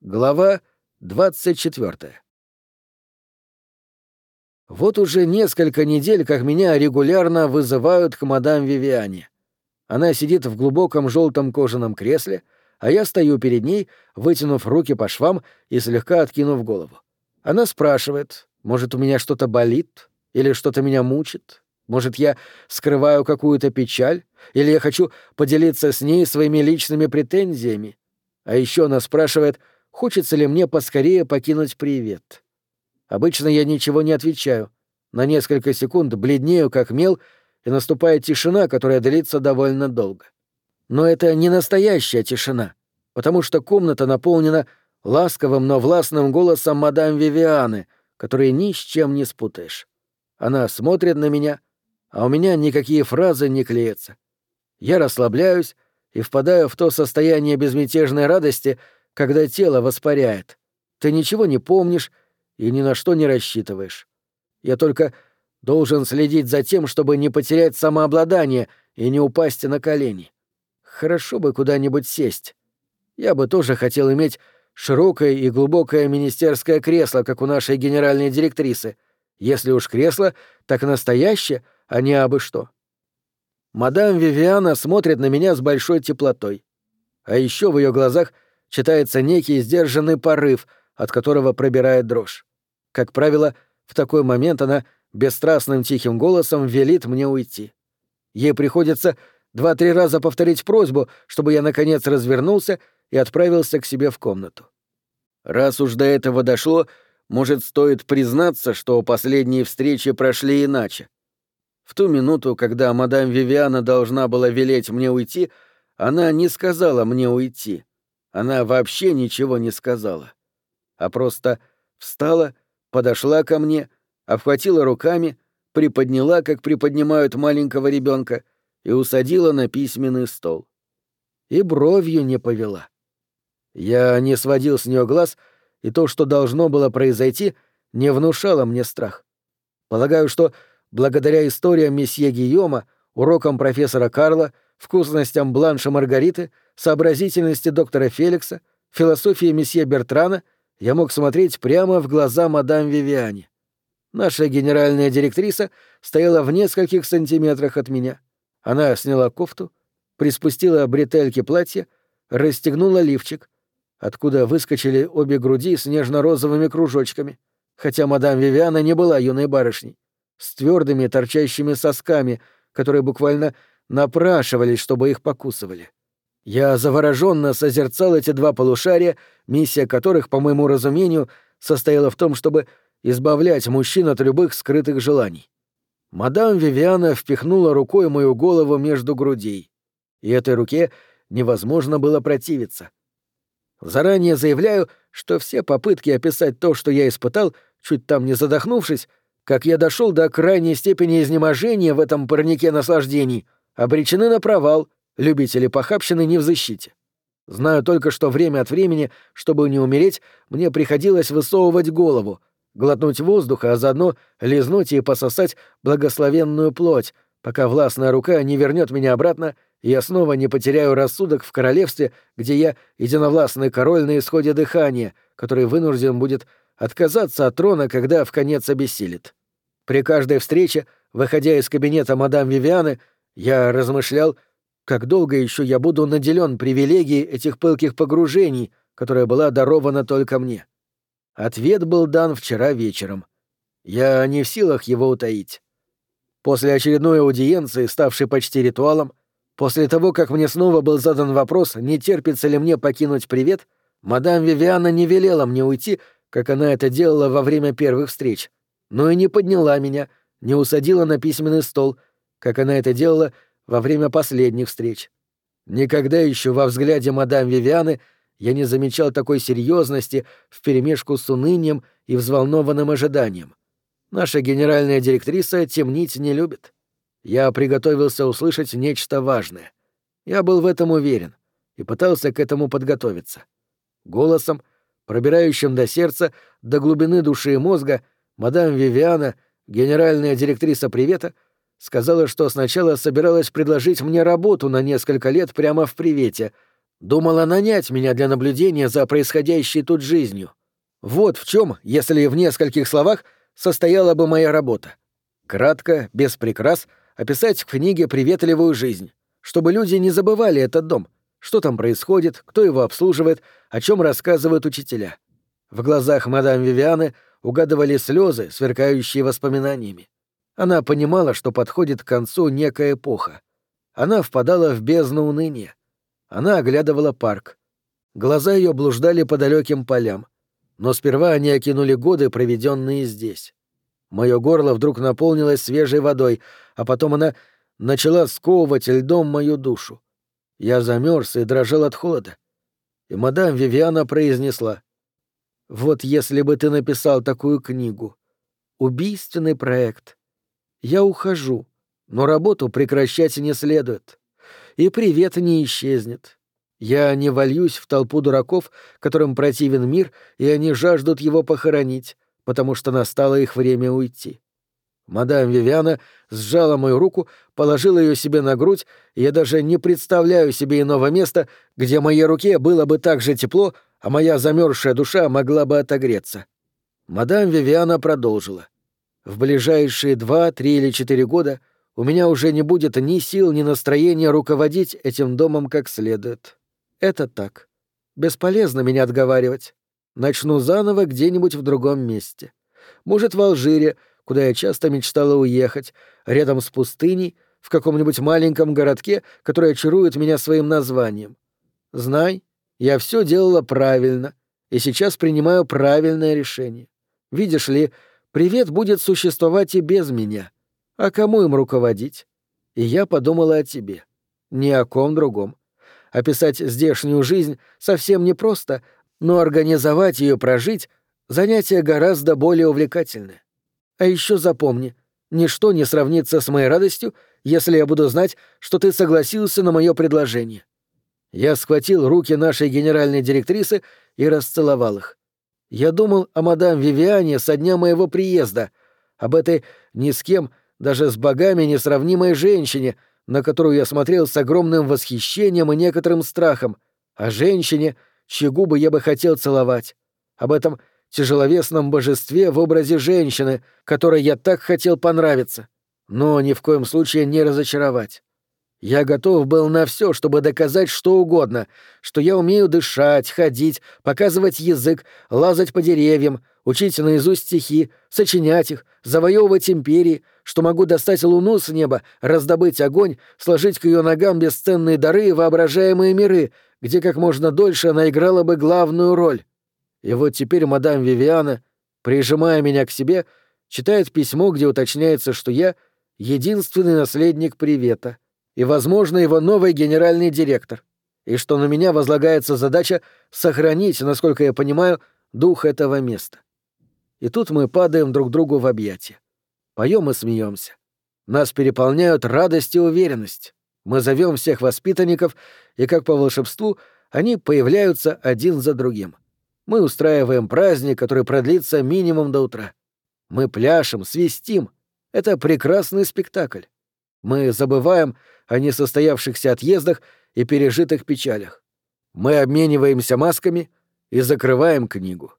Глава 24. Вот уже несколько недель, как меня регулярно вызывают к мадам Вивиане. Она сидит в глубоком желтом кожаном кресле, а я стою перед ней, вытянув руки по швам и слегка откинув голову. Она спрашивает, может, у меня что-то болит или что-то меня мучит, может, я скрываю какую-то печаль, или я хочу поделиться с ней своими личными претензиями. А еще она спрашивает, хочется ли мне поскорее покинуть привет. Обычно я ничего не отвечаю. На несколько секунд бледнею, как мел, и наступает тишина, которая длится довольно долго. Но это не настоящая тишина, потому что комната наполнена ласковым, но властным голосом мадам Вивианы, который ни с чем не спутаешь. Она смотрит на меня, а у меня никакие фразы не клеятся. Я расслабляюсь и впадаю в то состояние безмятежной радости, когда тело воспаряет. Ты ничего не помнишь и ни на что не рассчитываешь. Я только должен следить за тем, чтобы не потерять самообладание и не упасть на колени. Хорошо бы куда-нибудь сесть. Я бы тоже хотел иметь широкое и глубокое министерское кресло, как у нашей генеральной директрисы. Если уж кресло, так настоящее, а не абы что. Мадам Вивиана смотрит на меня с большой теплотой. А еще в ее глазах читается некий сдержанный порыв, от которого пробирает дрожь. Как правило, в такой момент она бесстрастным тихим голосом велит мне уйти. Ей приходится два-три раза повторить просьбу, чтобы я наконец развернулся и отправился к себе в комнату. Раз уж до этого дошло, может, стоит признаться, что последние встречи прошли иначе. В ту минуту, когда мадам Вивиана должна была велеть мне уйти, она не сказала мне уйти. Она вообще ничего не сказала. А просто встала, подошла ко мне, обхватила руками, приподняла, как приподнимают маленького ребенка, и усадила на письменный стол. И бровью не повела. Я не сводил с нее глаз, и то, что должно было произойти, не внушало мне страх. Полагаю, что благодаря историям месье Гийома, урокам профессора Карла, вкусностям Бланша Маргариты, сообразительности доктора Феликса, философии месье Бертрана, я мог смотреть прямо в глаза мадам Вивиане. Наша генеральная директриса стояла в нескольких сантиметрах от меня. Она сняла кофту, приспустила бретельки платья, расстегнула лифчик, откуда выскочили обе груди с нежно-розовыми кружочками, хотя мадам Вивиана не была юной барышней с твердыми торчащими сосками, которые буквально напрашивались, чтобы их покусывали. Я завороженно созерцал эти два полушария, миссия которых, по моему разумению, состояла в том, чтобы избавлять мужчин от любых скрытых желаний. Мадам Вивиана впихнула рукой мою голову между грудей, и этой руке невозможно было противиться. Заранее заявляю, что все попытки описать то, что я испытал, чуть там не задохнувшись, как я дошел до крайней степени изнеможения в этом парнике наслаждений, обречены на провал, любители похабщины не в защите. Знаю только, что время от времени, чтобы не умереть, мне приходилось высовывать голову, глотнуть воздуха, а заодно лизнуть и пососать благословенную плоть, пока властная рука не вернет меня обратно, и я снова не потеряю рассудок в королевстве, где я единовластный король на исходе дыхания, который вынужден будет отказаться от трона, когда в конец обессилит. При каждой встрече, выходя из кабинета мадам Вивианы, я размышлял, как долго еще я буду наделен привилегией этих пылких погружений, которая была дарована только мне. Ответ был дан вчера вечером. Я не в силах его утаить. После очередной аудиенции, ставшей почти ритуалом, после того, как мне снова был задан вопрос, не терпится ли мне покинуть привет, мадам Вивиана не велела мне уйти, как она это делала во время первых встреч но и не подняла меня, не усадила на письменный стол, как она это делала во время последних встреч. Никогда еще во взгляде мадам Вивианы я не замечал такой серьезности вперемешку с унынием и взволнованным ожиданием. Наша генеральная директриса темнить не любит. Я приготовился услышать нечто важное. Я был в этом уверен и пытался к этому подготовиться. Голосом, пробирающим до сердца, до глубины души и мозга — Мадам Вивиана, генеральная директриса Привета, сказала, что сначала собиралась предложить мне работу на несколько лет прямо в Привете, Думала нанять меня для наблюдения за происходящей тут жизнью. Вот в чем, если в нескольких словах, состояла бы моя работа. Кратко, без прикрас, описать в книге приветливую жизнь, чтобы люди не забывали этот дом, что там происходит, кто его обслуживает, о чем рассказывают учителя. В глазах мадам Вивианы угадывали слезы, сверкающие воспоминаниями. Она понимала, что подходит к концу некая эпоха. Она впадала в бездну уныния. Она оглядывала парк. Глаза ее блуждали по далеким полям. Но сперва они окинули годы, проведенные здесь. Мое горло вдруг наполнилось свежей водой, а потом она начала сковывать льдом мою душу. Я замерз и дрожал от холода. И мадам Вивиана произнесла. «Вот если бы ты написал такую книгу. Убийственный проект. Я ухожу, но работу прекращать не следует и привет не исчезнет. Я не вольюсь в толпу дураков, которым противен мир, и они жаждут его похоронить, потому что настало их время уйти. Мадам Вивиана сжала мою руку, положила ее себе на грудь, и я даже не представляю себе иного места, где моей руке было бы так же тепло, а моя замерзшая душа могла бы отогреться. Мадам Вивиана продолжила. В ближайшие два, три или четыре года у меня уже не будет ни сил, ни настроения руководить этим домом как следует. Это так. Бесполезно меня отговаривать. Начну заново где-нибудь в другом месте. Может, в Алжире, куда я часто мечтала уехать, рядом с пустыней, в каком-нибудь маленьком городке, который очарует меня своим названием. Знай, я все делала правильно, и сейчас принимаю правильное решение. Видишь ли, привет будет существовать и без меня. А кому им руководить? И я подумала о тебе. Ни о ком другом. Описать здешнюю жизнь совсем непросто, но организовать ее прожить — занятие гораздо более увлекательное. А еще запомни, ничто не сравнится с моей радостью, если я буду знать, что ты согласился на мое предложение. Я схватил руки нашей генеральной директрисы и расцеловал их. Я думал о мадам Вивиане со дня моего приезда, об этой ни с кем даже с богами несравнимой женщине, на которую я смотрел с огромным восхищением и некоторым страхом, о женщине, чьи губы я бы хотел целовать, об этом тяжеловесном божестве в образе женщины, которой я так хотел понравиться, но ни в коем случае не разочаровать. Я готов был на все, чтобы доказать что угодно, что я умею дышать, ходить, показывать язык, лазать по деревьям, учить наизусть стихи, сочинять их, завоевывать империи, что могу достать луну с неба, раздобыть огонь, сложить к ее ногам бесценные дары и воображаемые миры, где как можно дольше она играла бы главную роль. И вот теперь мадам Вивиана, прижимая меня к себе, читает письмо, где уточняется, что я — единственный наследник привета — и, возможно, его новый генеральный директор, и что на меня возлагается задача сохранить, насколько я понимаю, дух этого места. И тут мы падаем друг другу в объятия. Поем и смеемся. Нас переполняют радость и уверенность. Мы зовем всех воспитанников, и, как по волшебству, они появляются один за другим. Мы устраиваем праздник, который продлится минимум до утра. Мы пляшем, свистим. Это прекрасный спектакль. Мы забываем о несостоявшихся отъездах и пережитых печалях. Мы обмениваемся масками и закрываем книгу.